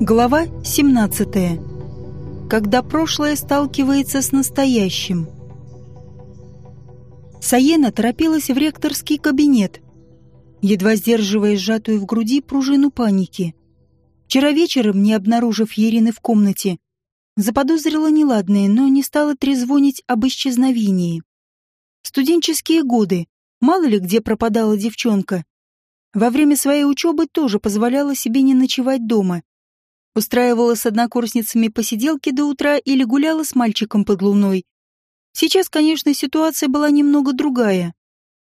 Глава 17. Когда прошлое сталкивается с настоящим. Саена торопилась в ректорский кабинет, едва сдерживая сжатую в груди пружину паники. Вчера вечером, не обнаружив Ерины в комнате, заподозрила неладное, но не стала трезвонить об исчезновении. Студенческие годы, мало ли где пропадала девчонка. Во время своей учебы тоже позволяла себе не ночевать дома, устраивала с однокурсницами посиделки до утра или гуляла с мальчиком под луной. Сейчас, конечно, ситуация была немного другая.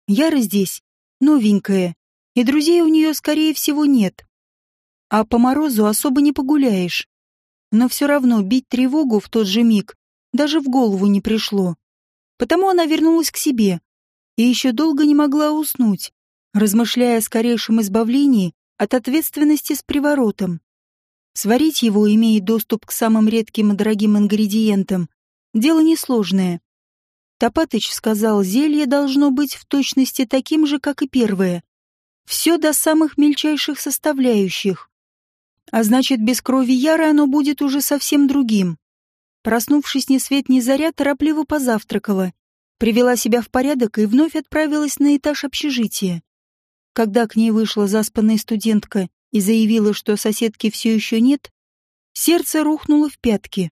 Яра здесь, новенькая, и друзей у нее, скорее всего, нет. А по морозу особо не погуляешь. Но все равно бить тревогу в тот же миг даже в голову не пришло. Потому она вернулась к себе и еще долго не могла уснуть, размышляя о скорейшем избавлении от ответственности с приворотом. Сварить его, имея доступ к самым редким и дорогим ингредиентам, дело несложное. Топатыч сказал, зелье должно быть в точности таким же, как и первое. Все до самых мельчайших составляющих. А значит, без крови Яры оно будет уже совсем другим. Проснувшись ни свет ни заря, торопливо позавтракала, привела себя в порядок и вновь отправилась на этаж общежития. Когда к ней вышла заспанная студентка и заявила, что соседки все еще нет, сердце рухнуло в пятки.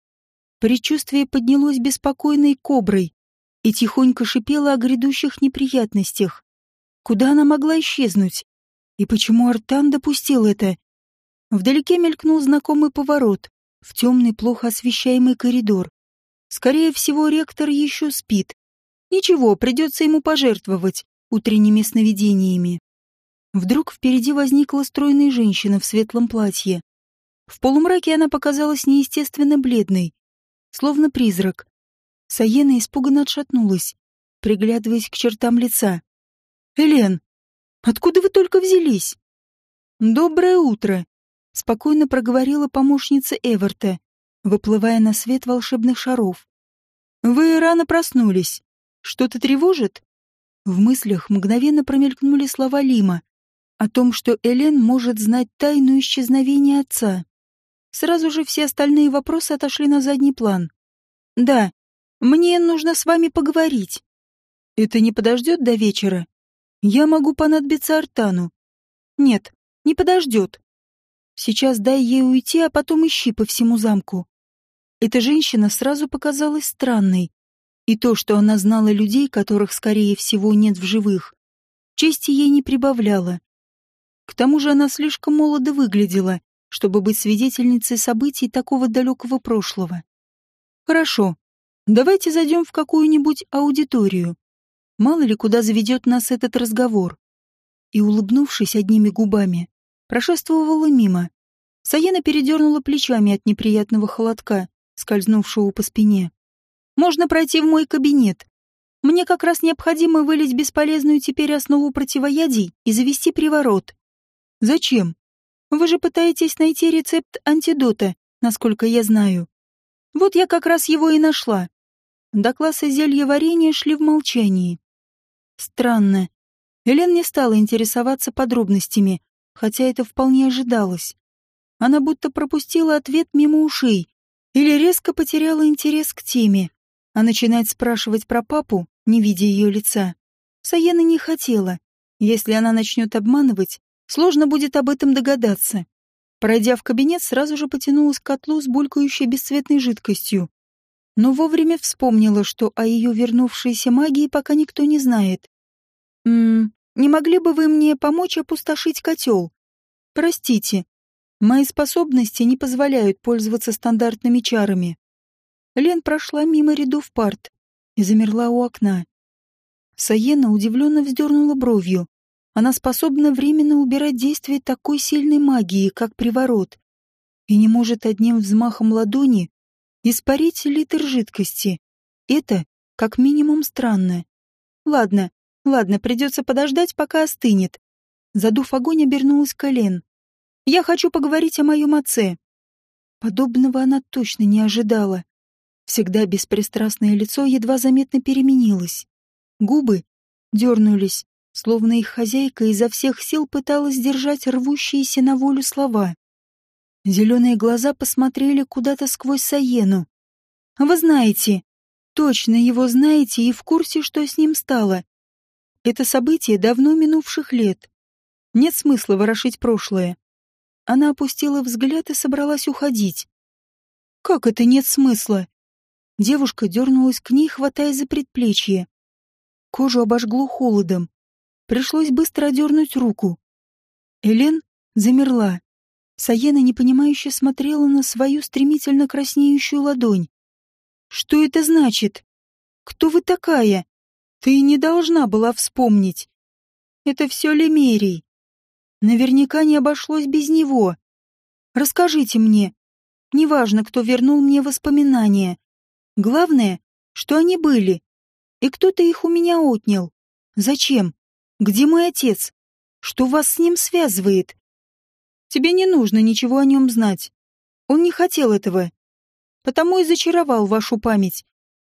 Предчувствие поднялось беспокойной коброй и тихонько шипело о грядущих неприятностях. Куда она могла исчезнуть? И почему Артан допустил это? Вдалеке мелькнул знакомый поворот в темный, плохо освещаемый коридор. Скорее всего, ректор еще спит. Ничего, придется ему пожертвовать утренними сновидениями. Вдруг впереди возникла стройная женщина в светлом платье. В полумраке она показалась неестественно бледной, словно призрак. Саена испуганно отшатнулась, приглядываясь к чертам лица. «Элен, откуда вы только взялись?» «Доброе утро», — спокойно проговорила помощница Эверта, выплывая на свет волшебных шаров. «Вы рано проснулись. Что-то тревожит?» В мыслях мгновенно промелькнули слова Лима, о том, что Элен может знать тайну исчезновения отца. Сразу же все остальные вопросы отошли на задний план. «Да, мне нужно с вами поговорить. Это не подождет до вечера? Я могу понадобиться Артану. Нет, не подождет. Сейчас дай ей уйти, а потом ищи по всему замку». Эта женщина сразу показалась странной. И то, что она знала людей, которых, скорее всего, нет в живых, чести ей не прибавляло. К тому же она слишком молодо выглядела, чтобы быть свидетельницей событий такого далекого прошлого. Хорошо, давайте зайдем в какую-нибудь аудиторию. Мало ли куда заведет нас этот разговор. И, улыбнувшись одними губами, прошествовала мимо. Саяна передернула плечами от неприятного холодка, скользнувшего по спине. «Можно пройти в мой кабинет. Мне как раз необходимо вылить бесполезную теперь основу противоядий и завести приворот. Зачем? Вы же пытаетесь найти рецепт антидота, насколько я знаю. Вот я как раз его и нашла. До класса зелья варенья шли в молчании. Странно. Элен не стала интересоваться подробностями, хотя это вполне ожидалось. Она будто пропустила ответ мимо ушей или резко потеряла интерес к теме, а начинать спрашивать про папу, не видя ее лица, Саена не хотела. Если она начнет обманывать, Сложно будет об этом догадаться. Пройдя в кабинет, сразу же потянулась к котлу с булькающей бесцветной жидкостью. Но вовремя вспомнила, что о ее вернувшейся магии пока никто не знает. «Ммм, не могли бы вы мне помочь опустошить котел? Простите, мои способности не позволяют пользоваться стандартными чарами». Лен прошла мимо рядов парт и замерла у окна. Саена удивленно вздернула бровью. Она способна временно убирать действие такой сильной магии, как приворот, и не может одним взмахом ладони испарить литр жидкости. Это, как минимум, странно. Ладно, ладно, придется подождать, пока остынет. Задув огонь, обернулась колен. Я хочу поговорить о моем отце. Подобного она точно не ожидала. Всегда беспристрастное лицо едва заметно переменилось. Губы дернулись, словно их хозяйка изо всех сил пыталась держать рвущиеся на волю слова. Зеленые глаза посмотрели куда-то сквозь Саену. Вы знаете, точно его знаете и в курсе, что с ним стало. Это событие давно минувших лет. Нет смысла ворошить прошлое. Она опустила взгляд и собралась уходить. Как это нет смысла? Девушка дернулась к ней, хватая за предплечье. Кожу обожгло холодом. Пришлось быстро одернуть руку. Элен замерла. Саена непонимающе смотрела на свою стремительно краснеющую ладонь. «Что это значит? Кто вы такая? Ты не должна была вспомнить. Это все Лемерий. Наверняка не обошлось без него. Расскажите мне. Неважно, кто вернул мне воспоминания. Главное, что они были. И кто-то их у меня отнял. Зачем? Где мой отец? Что вас с ним связывает? Тебе не нужно ничего о нем знать. Он не хотел этого. Потому и зачаровал вашу память.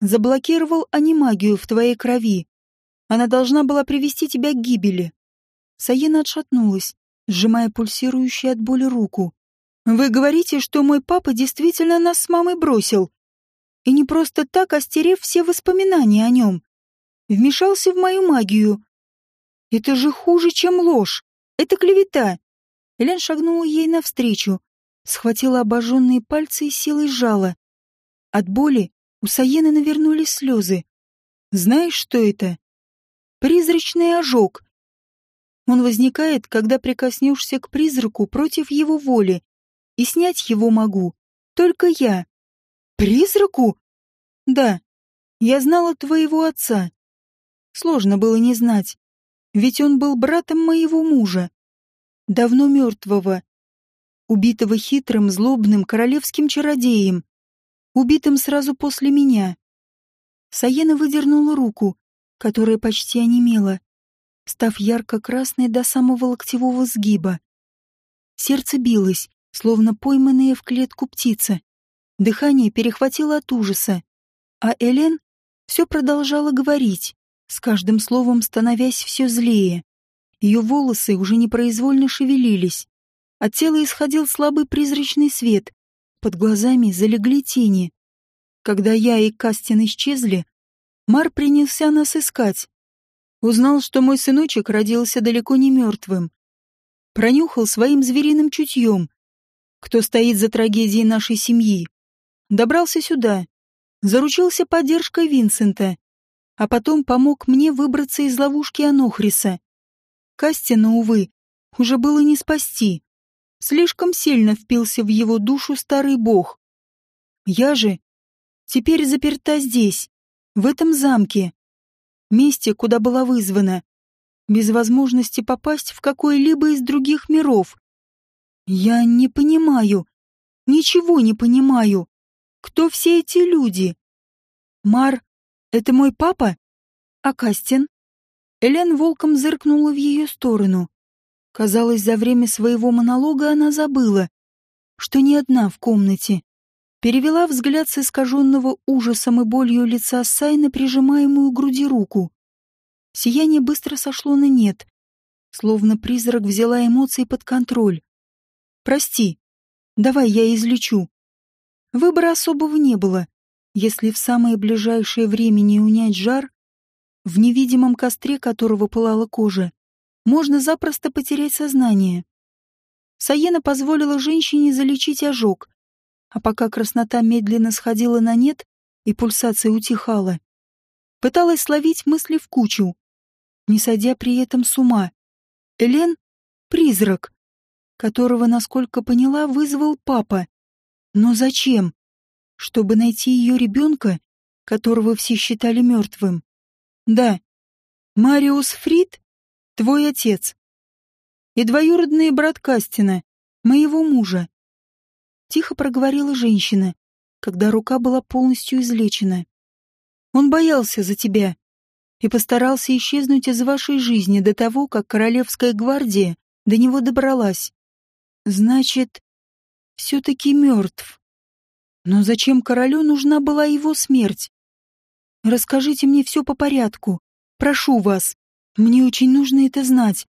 Заблокировал анимагию в твоей крови. Она должна была привести тебя к гибели. Саена отшатнулась, сжимая пульсирующую от боли руку. «Вы говорите, что мой папа действительно нас с мамой бросил. И не просто так, остерев все воспоминания о нем. Вмешался в мою магию. Это же хуже, чем ложь. Это клевета. Элен шагнула ей навстречу, схватила обожженные пальцы и силой сжала. От боли у Саены навернулись слезы. Знаешь, что это? Призрачный ожог. Он возникает, когда прикоснешься к призраку против его воли, и снять его могу. Только я. Призраку? Да. Я знала твоего отца. Сложно было не знать, ведь он был братом моего мужа давно мертвого, убитого хитрым, злобным королевским чародеем, убитым сразу после меня. Саена выдернула руку, которая почти онемела, став ярко-красной до самого локтевого сгиба. Сердце билось, словно пойманная в клетку птица. Дыхание перехватило от ужаса. А Элен все продолжала говорить, с каждым словом становясь все злее. Ее волосы уже непроизвольно шевелились. От тела исходил слабый призрачный свет. Под глазами залегли тени. Когда я и Кастин исчезли, Мар принялся нас искать. Узнал, что мой сыночек родился далеко не мертвым. Пронюхал своим звериным чутьем, кто стоит за трагедией нашей семьи. Добрался сюда, заручился поддержкой Винсента, а потом помог мне выбраться из ловушки Анохриса. Кастина, увы, уже было не спасти. Слишком сильно впился в его душу старый бог. Я же теперь заперта здесь, в этом замке, месте, куда была вызвана, без возможности попасть в какой-либо из других миров. Я не понимаю, ничего не понимаю. Кто все эти люди? Мар — это мой папа? А Кастин? Элен волком зыркнула в ее сторону. Казалось, за время своего монолога она забыла, что не одна в комнате. Перевела взгляд с искаженного ужасом и болью лица Сай на прижимаемую груди руку. Сияние быстро сошло на нет, словно призрак взяла эмоции под контроль. «Прости, давай я излечу». Выбора особого не было. Если в самое ближайшее время не унять жар, в невидимом костре которого пылала кожа, можно запросто потерять сознание. Саена позволила женщине залечить ожог, а пока краснота медленно сходила на нет и пульсация утихала, пыталась словить мысли в кучу, не сойдя при этом с ума. Элен — призрак, которого, насколько поняла, вызвал папа. Но зачем? Чтобы найти ее ребенка, которого все считали мертвым. Да. Мариус Фрид — твой отец. И двоюродный брат Кастина, моего мужа. Тихо проговорила женщина, когда рука была полностью излечена. Он боялся за тебя и постарался исчезнуть из вашей жизни до того, как королевская гвардия до него добралась. Значит, все-таки мертв. Но зачем королю нужна была его смерть? Расскажите мне все по порядку. Прошу вас. Мне очень нужно это знать.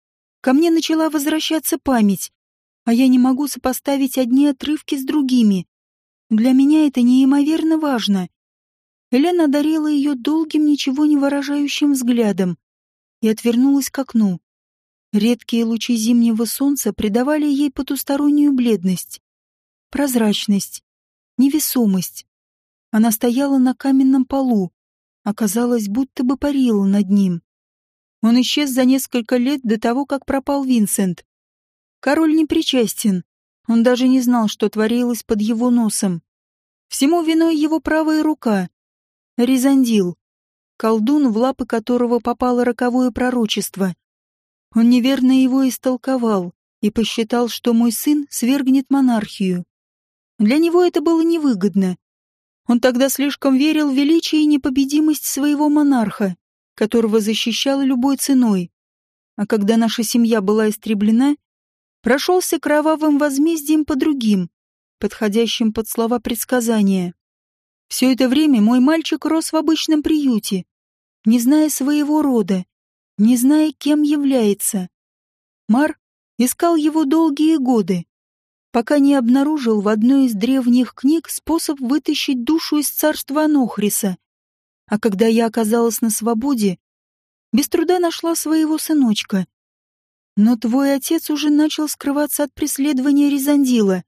Ко мне начала возвращаться память. а я не могу сопоставить одни отрывки с другими. Для меня это неимоверно важно. Елена одарила ее долгим, ничего не выражающим взглядом и отвернулась к окну. Редкие лучи зимнего солнца придавали ей потустороннюю бледность, прозрачность, невесомость. Она стояла на каменном полу, оказалось, будто бы парила над ним. Он исчез за несколько лет до того, как пропал Винсент. Король не причастен. Он даже не знал, что творилось под его носом. Всему виной его правая рука. Резандил. Колдун, в лапы которого попало роковое пророчество. Он неверно его истолковал и посчитал, что мой сын свергнет монархию. Для него это было невыгодно. Он тогда слишком верил в величие и непобедимость своего монарха, которого защищал любой ценой. А когда наша семья была истреблена, прошелся кровавым возмездием по другим, подходящим под слова предсказания. Все это время мой мальчик рос в обычном приюте, не зная своего рода, не зная, кем является. Мар искал его долгие годы, пока не обнаружил в одной из древних книг способ вытащить душу из царства Анохриса. А когда я оказалась на свободе, без труда нашла своего сыночка. Но твой отец уже начал скрываться от преследования Ризандила,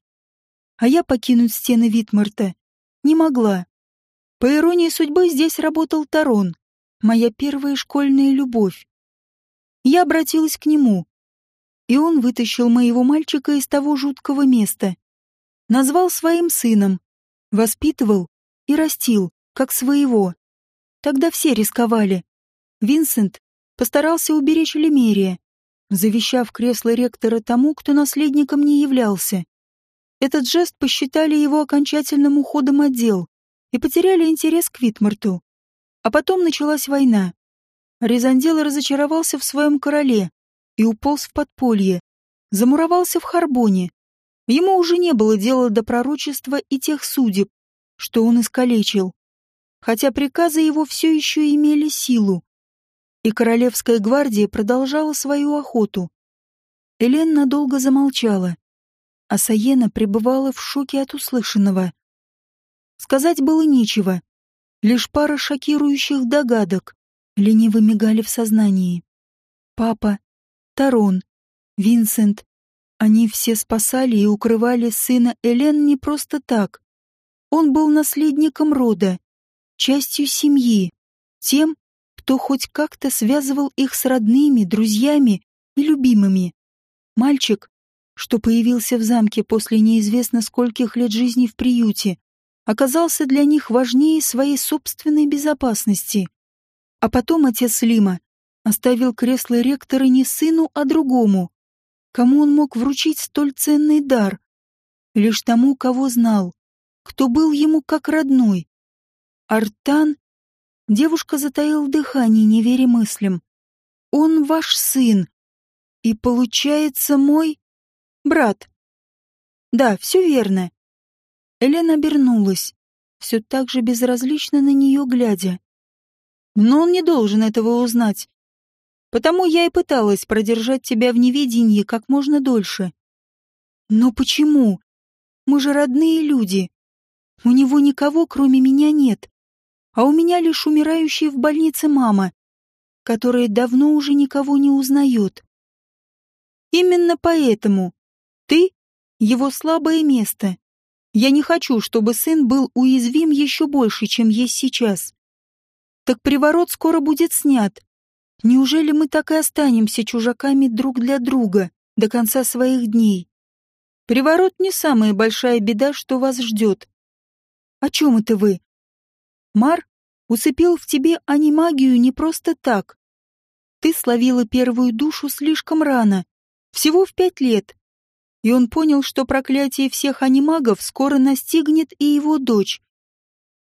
а я покинуть стены Витмарта не могла. По иронии судьбы здесь работал Тарон, моя первая школьная любовь. Я обратилась к нему, и он вытащил моего мальчика из того жуткого места. Назвал своим сыном, воспитывал и растил, как своего. Тогда все рисковали. Винсент постарался уберечь Лемерия, завещав кресло ректора тому, кто наследником не являлся. Этот жест посчитали его окончательным уходом от дел и потеряли интерес к Витмарту. А потом началась война. Резандел разочаровался в своем короле и уполз в подполье, замуровался в Харбоне. Ему уже не было дела до пророчества и тех судеб, что он искалечил. Хотя приказы его все еще имели силу. И Королевская гвардия продолжала свою охоту. Элен надолго замолчала, а Саена пребывала в шоке от услышанного. Сказать было нечего, лишь пара шокирующих догадок лениво мигали в сознании. Папа, Тарон, Винсент. Они все спасали и укрывали сына Элен не просто так. Он был наследником рода, частью семьи, тем, кто хоть как-то связывал их с родными, друзьями и любимыми. Мальчик, что появился в замке после неизвестно скольких лет жизни в приюте, оказался для них важнее своей собственной безопасности. А потом отец Лима оставил кресло ректора не сыну, а другому. Кому он мог вручить столь ценный дар? Лишь тому, кого знал, кто был ему как родной. Артан? Девушка затаила дыхание, не веря мыслям. Он ваш сын. И получается мой... брат. Да, все верно. Элена обернулась, все так же безразлично на нее глядя. Но он не должен этого узнать. Потому я и пыталась продержать тебя в неведении как можно дольше. Но почему? Мы же родные люди. У него никого, кроме меня, нет. А у меня лишь умирающая в больнице мама, которая давно уже никого не узнает. Именно поэтому ты — его слабое место. Я не хочу, чтобы сын был уязвим еще больше, чем есть сейчас. Так приворот скоро будет снят. Неужели мы так и останемся чужаками друг для друга до конца своих дней? Приворот не самая большая беда, что вас ждет. О чем это вы? Мар усыпил в тебе анимагию не просто так. Ты словила первую душу слишком рано, всего в пять лет. И он понял, что проклятие всех анимагов скоро настигнет и его дочь.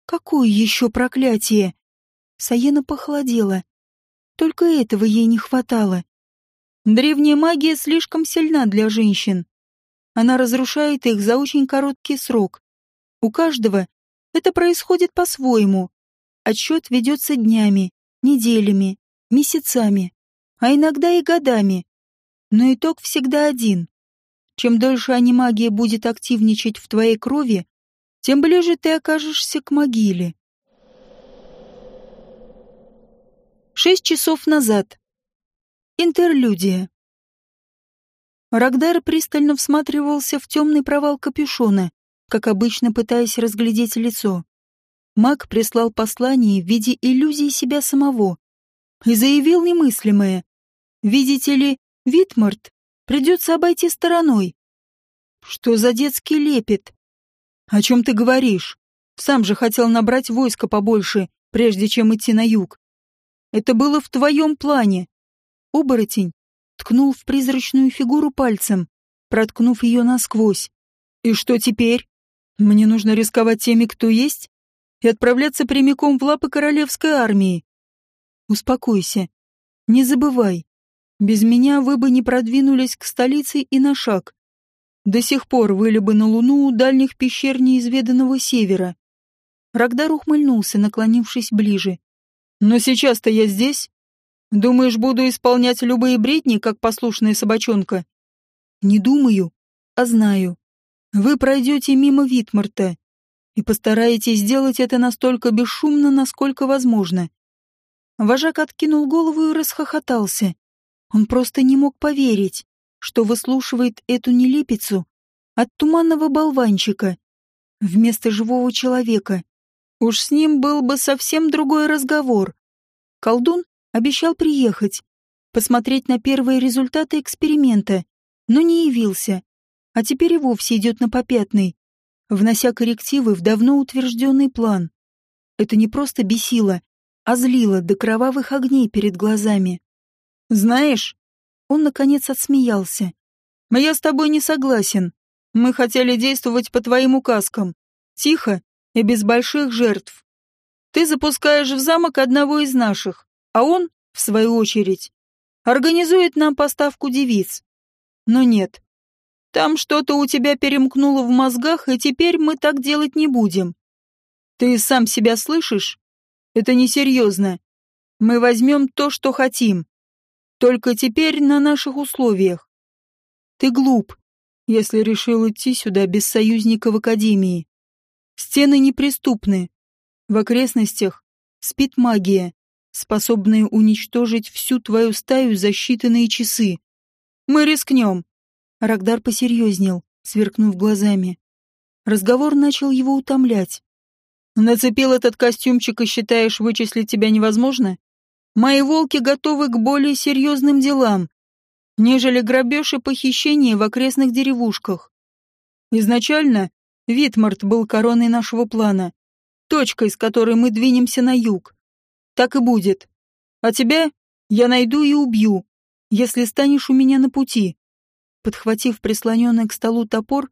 Какое еще проклятие? Саена похолодела. Только этого ей не хватало. Древняя магия слишком сильна для женщин. Она разрушает их за очень короткий срок. У каждого это происходит по-своему. Отсчет ведется днями, неделями, месяцами, а иногда и годами. Но итог всегда один. Чем дольше анимагия будет активничать в твоей крови, тем ближе ты окажешься к могиле. Шесть часов назад. Интерлюдия. Рагдар пристально всматривался в темный провал капюшона, как обычно пытаясь разглядеть лицо. Маг прислал послание в виде иллюзии себя самого и заявил немыслимое. «Видите ли, Витмарт придется обойти стороной». «Что за детский лепет?» «О чем ты говоришь? Сам же хотел набрать войско побольше, прежде чем идти на юг. Это было в твоем плане». Оборотень ткнул в призрачную фигуру пальцем, проткнув ее насквозь. «И что теперь? Мне нужно рисковать теми, кто есть, и отправляться прямиком в лапы королевской армии. Успокойся. Не забывай. Без меня вы бы не продвинулись к столице и на шаг. До сих пор выли бы на луну у дальних пещер неизведанного севера. Рагдар ухмыльнулся, наклонившись ближе. Но сейчас-то я здесь, Думаешь, буду исполнять любые бредни, как послушная собачонка? Не думаю, а знаю. Вы пройдете мимо Витмарта и постараетесь сделать это настолько бесшумно, насколько возможно. Вожак откинул голову и расхохотался. Он просто не мог поверить, что выслушивает эту нелепицу от туманного болванчика вместо живого человека. Уж с ним был бы совсем другой разговор. Колдун Обещал приехать, посмотреть на первые результаты эксперимента, но не явился. А теперь и вовсе идет на попятный, внося коррективы в давно утвержденный план. Это не просто бесило, а злило до кровавых огней перед глазами. «Знаешь...» Он, наконец, отсмеялся. «Я с тобой не согласен. Мы хотели действовать по твоим указкам. Тихо и без больших жертв. Ты запускаешь в замок одного из наших а он, в свою очередь, организует нам поставку девиц. Но нет. Там что-то у тебя перемкнуло в мозгах, и теперь мы так делать не будем. Ты сам себя слышишь? Это несерьезно. Мы возьмем то, что хотим. Только теперь на наших условиях. Ты глуп, если решил идти сюда без союзника в Академии. Стены неприступны. В окрестностях спит магия способные уничтожить всю твою стаю за считанные часы. Мы рискнем. Рагдар посерьезнел, сверкнув глазами. Разговор начал его утомлять. Нацепил этот костюмчик и считаешь, вычислить тебя невозможно? Мои волки готовы к более серьезным делам, нежели грабеж и похищение в окрестных деревушках. Изначально Витмарт был короной нашего плана, точкой, с которой мы двинемся на юг. Так и будет. А тебя я найду и убью, если станешь у меня на пути. Подхватив прислоненный к столу топор,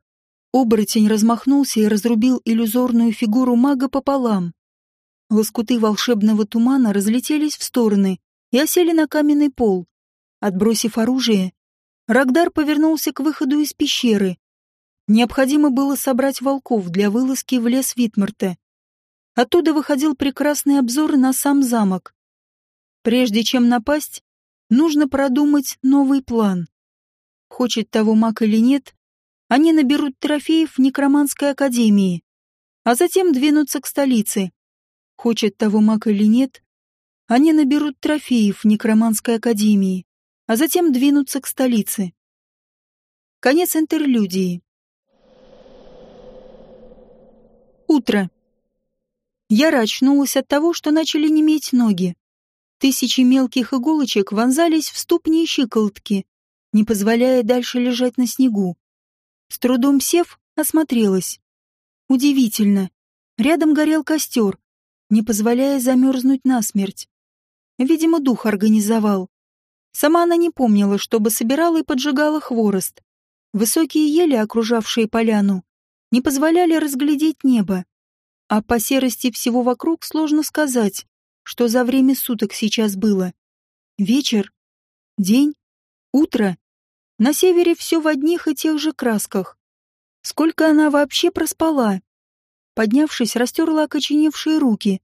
оборотень размахнулся и разрубил иллюзорную фигуру мага пополам. Лоскуты волшебного тумана разлетелись в стороны и осели на каменный пол. Отбросив оружие, Рагдар повернулся к выходу из пещеры. Необходимо было собрать волков для вылазки в лес Витмарта. Оттуда выходил прекрасный обзор на сам замок. Прежде чем напасть, нужно продумать новый план. Хочет того маг или нет, они наберут трофеев в Некроманской академии, а затем двинутся к столице. Хочет того маг или нет, они наберут трофеев в Некроманской академии, а затем двинутся к столице. Конец интерлюдии. Утро. Яра очнулась от того, что начали неметь ноги. Тысячи мелких иголочек вонзались в ступни и щиколотки, не позволяя дальше лежать на снегу. С трудом сев, осмотрелась. Удивительно. Рядом горел костер, не позволяя замерзнуть насмерть. Видимо, дух организовал. Сама она не помнила, чтобы собирала и поджигала хворост. Высокие ели, окружавшие поляну, не позволяли разглядеть небо. А по серости всего вокруг сложно сказать, что за время суток сейчас было. Вечер? День? Утро? На севере все в одних и тех же красках. Сколько она вообще проспала? Поднявшись, растерла окоченевшие руки,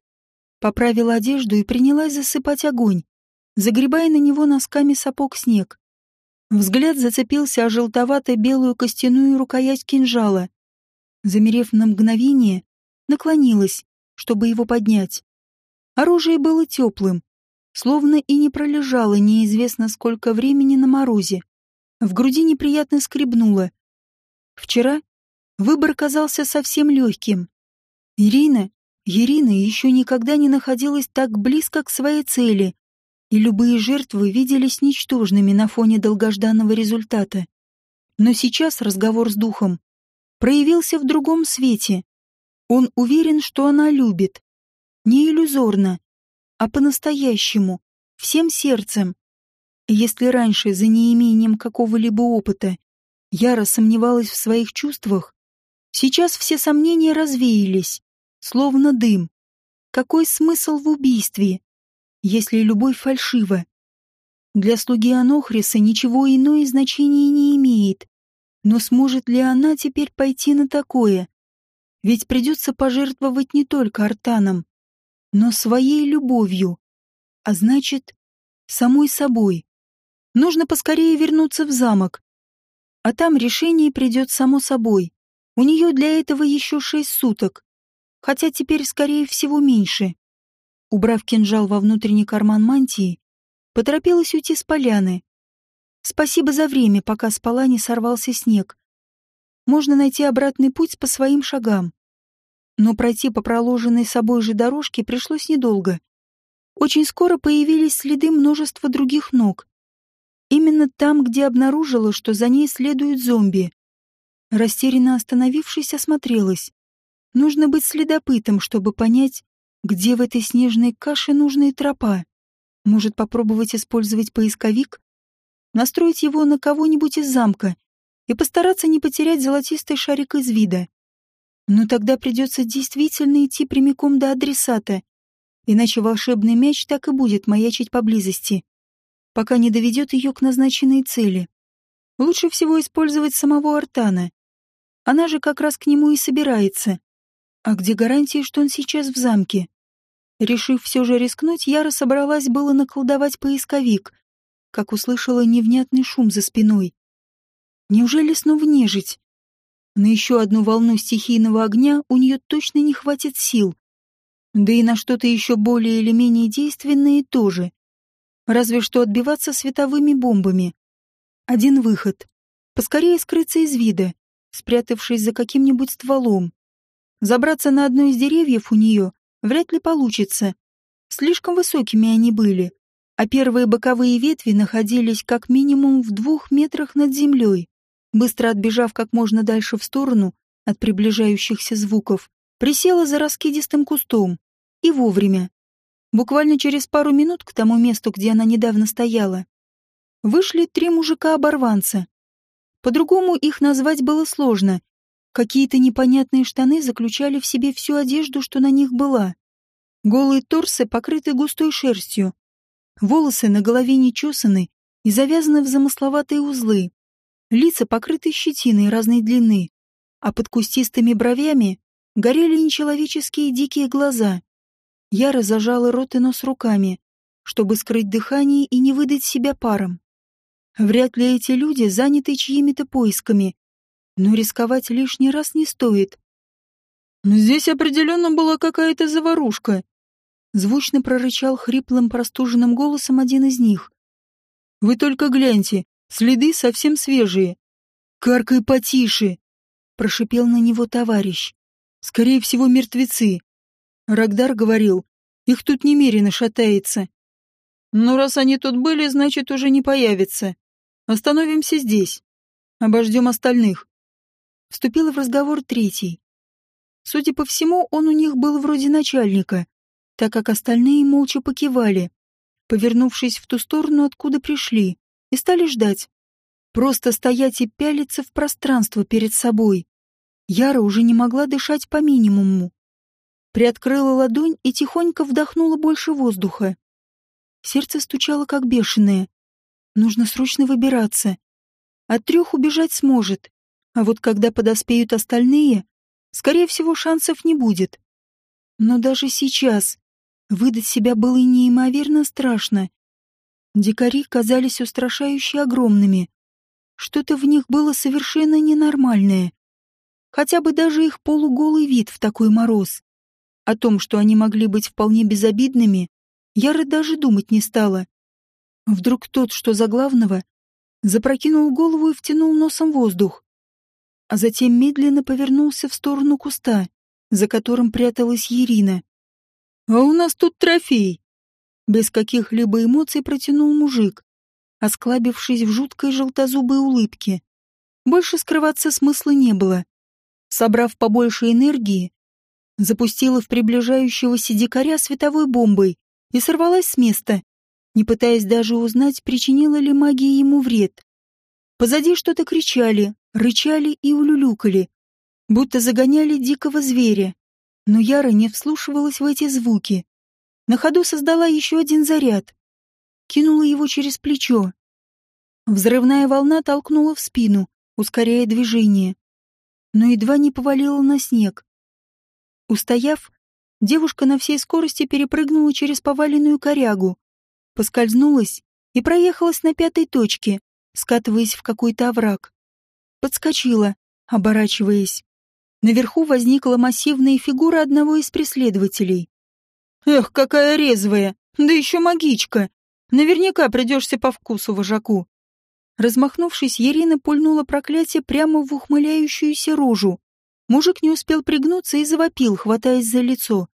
поправила одежду и принялась засыпать огонь, загребая на него носками сапог снег. Взгляд зацепился о желтовато-белую костяную рукоять кинжала. Замерев на мгновение, наклонилась, чтобы его поднять. Оружие было теплым, словно и не пролежало неизвестно сколько времени на морозе. В груди неприятно скребнуло. Вчера выбор казался совсем легким. Ирина, Ирина еще никогда не находилась так близко к своей цели, и любые жертвы виделись ничтожными на фоне долгожданного результата. Но сейчас разговор с духом проявился в другом свете. Он уверен, что она любит. Не иллюзорно, а по-настоящему, всем сердцем. Если раньше, за неимением какого-либо опыта, Яра сомневалась в своих чувствах, сейчас все сомнения развеялись, словно дым. Какой смысл в убийстве, если любовь фальшива? Для слуги Анохриса ничего иное значения не имеет. Но сможет ли она теперь пойти на такое? Ведь придется пожертвовать не только Артаном, но своей любовью, а значит, самой собой. Нужно поскорее вернуться в замок. А там решение придет само собой. У нее для этого еще шесть суток. Хотя теперь, скорее всего, меньше. Убрав кинжал во внутренний карман мантии, поторопилась уйти с поляны. Спасибо за время, пока спала не сорвался снег. Можно найти обратный путь по своим шагам но пройти по проложенной собой же дорожке пришлось недолго. Очень скоро появились следы множества других ног. Именно там, где обнаружила, что за ней следуют зомби. Растерянно остановившись, осмотрелась. Нужно быть следопытом, чтобы понять, где в этой снежной каше нужная тропа. Может попробовать использовать поисковик? Настроить его на кого-нибудь из замка и постараться не потерять золотистый шарик из вида. Но тогда придется действительно идти прямиком до адресата, иначе волшебный мяч так и будет маячить поблизости, пока не доведет ее к назначенной цели. Лучше всего использовать самого Артана. Она же как раз к нему и собирается. А где гарантии, что он сейчас в замке? Решив все же рискнуть, Яра собралась было наколдовать поисковик, как услышала невнятный шум за спиной. Неужели снова нежить? На еще одну волну стихийного огня у нее точно не хватит сил. Да и на что-то еще более или менее действенное тоже. Разве что отбиваться световыми бомбами. Один выход. Поскорее скрыться из вида, спрятавшись за каким-нибудь стволом. Забраться на одно из деревьев у нее вряд ли получится. Слишком высокими они были, а первые боковые ветви находились как минимум в двух метрах над землей. Быстро отбежав как можно дальше в сторону от приближающихся звуков, присела за раскидистым кустом. И вовремя. Буквально через пару минут к тому месту, где она недавно стояла, вышли три мужика-оборванца. По-другому их назвать было сложно. Какие-то непонятные штаны заключали в себе всю одежду, что на них была. Голые торсы покрыты густой шерстью. Волосы на голове не чесаны и завязаны в замысловатые узлы. Лица покрыты щетиной разной длины, а под кустистыми бровями горели нечеловеческие дикие глаза. Яра зажала рот и нос руками, чтобы скрыть дыхание и не выдать себя паром. Вряд ли эти люди заняты чьими-то поисками, но рисковать лишний раз не стоит. Здесь определенно была какая-то заварушка. Звучно прорычал хриплым простуженным голосом один из них. Вы только гляньте, Следы совсем свежие. «Каркай потише!» — прошипел на него товарищ. «Скорее всего, мертвецы». Рагдар говорил, их тут немерено шатается. Но раз они тут были, значит, уже не появятся. Остановимся здесь. Обождем остальных. Вступил в разговор третий. Судя по всему, он у них был вроде начальника, так как остальные молча покивали, повернувшись в ту сторону, откуда пришли и стали ждать. Просто стоять и пялиться в пространство перед собой. Яра уже не могла дышать по минимуму. Приоткрыла ладонь и тихонько вдохнула больше воздуха. Сердце стучало как бешеное. Нужно срочно выбираться. От трех убежать сможет, а вот когда подоспеют остальные, скорее всего, шансов не будет. Но даже сейчас выдать себя было неимоверно страшно. Дикари казались устрашающе огромными, Что-то в них было совершенно ненормальное. Хотя бы даже их полуголый вид в такой мороз. О том, что они могли быть вполне безобидными, Яра даже думать не стала. Вдруг тот, что за главного, запрокинул голову и втянул носом воздух, а затем медленно повернулся в сторону куста, за которым пряталась Ирина. «А у нас тут трофей!» Без каких-либо эмоций протянул мужик, осклабившись в жуткой желтозубой улыбке. Больше скрываться смысла не было. Собрав побольше энергии, запустила в приближающегося дикаря световой бомбой и сорвалась с места, не пытаясь даже узнать, причинила ли магия ему вред. Позади что-то кричали, рычали и улюлюкали, будто загоняли дикого зверя. Но Яра не вслушивалась в эти звуки. На ходу создала еще один заряд. Кинула его через плечо. Взрывная волна толкнула в спину, ускоряя движение. Но едва не повалила на снег. Устояв, девушка на всей скорости перепрыгнула через поваленную корягу, поскользнулась и проехалась на пятой точке, скатываясь в какой-то овраг. Подскочила, оборачиваясь. Наверху возникла массивная фигура одного из преследователей. «Эх, какая резвая! Да еще магичка! Наверняка придешься по вкусу вожаку!» Размахнувшись, Ирина пульнула проклятие прямо в ухмыляющуюся рожу. Мужик не успел пригнуться и завопил, хватаясь за лицо.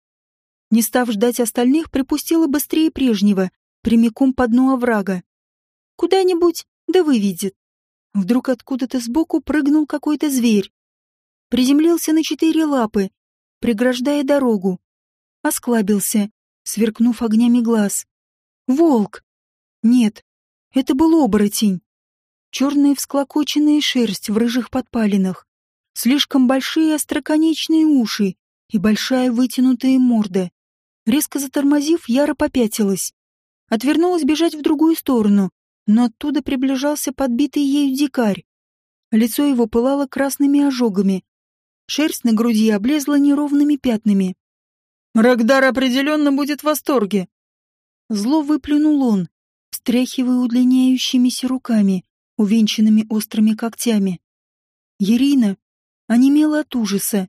Не став ждать остальных, припустила быстрее прежнего, прямиком по дну оврага. Куда-нибудь, да выведет. Вдруг откуда-то сбоку прыгнул какой-то зверь. Приземлился на четыре лапы, преграждая дорогу. Осклабился, сверкнув огнями глаз. Волк! Нет, это был оборотень. Черная всклокоченная шерсть в рыжих подпалинах, слишком большие остроконечные уши и большая вытянутая морда. Резко затормозив, Яра попятилась. Отвернулась бежать в другую сторону, но оттуда приближался подбитый ею дикарь. Лицо его пылало красными ожогами. Шерсть на груди облезла неровными пятнами. «Рагдар определенно будет в восторге!» Зло выплюнул он, встряхивая удлиняющимися руками, увенчанными острыми когтями. Ирина онемела от ужаса.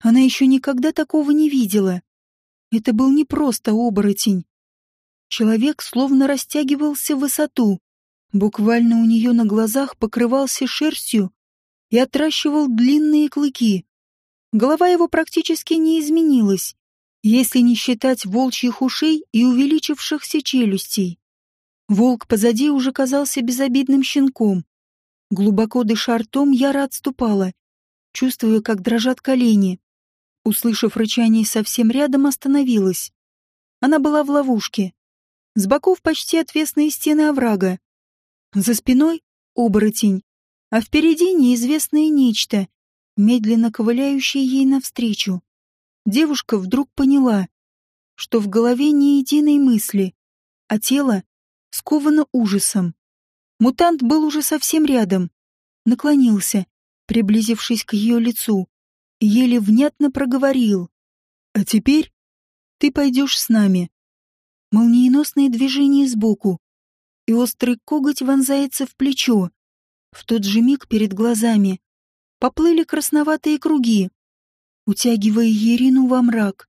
Она еще никогда такого не видела. Это был не просто оборотень. Человек словно растягивался в высоту, буквально у нее на глазах покрывался шерстью и отращивал длинные клыки. Голова его практически не изменилась, если не считать волчьих ушей и увеличившихся челюстей. Волк позади уже казался безобидным щенком. Глубоко дыша ртом, Яра отступала, чувствуя, как дрожат колени. Услышав рычание совсем рядом, остановилась. Она была в ловушке. С боков почти отвесные стены оврага. За спиной — оборотень, а впереди неизвестное нечто, медленно ковыляющее ей навстречу. Девушка вдруг поняла, что в голове ни единой мысли, а тело сковано ужасом. Мутант был уже совсем рядом, наклонился, приблизившись к ее лицу, еле внятно проговорил. «А теперь ты пойдешь с нами» молниеносное движение сбоку, и острый коготь вонзается в плечо. В тот же миг перед глазами поплыли красноватые круги, утягивая Ерину во мрак.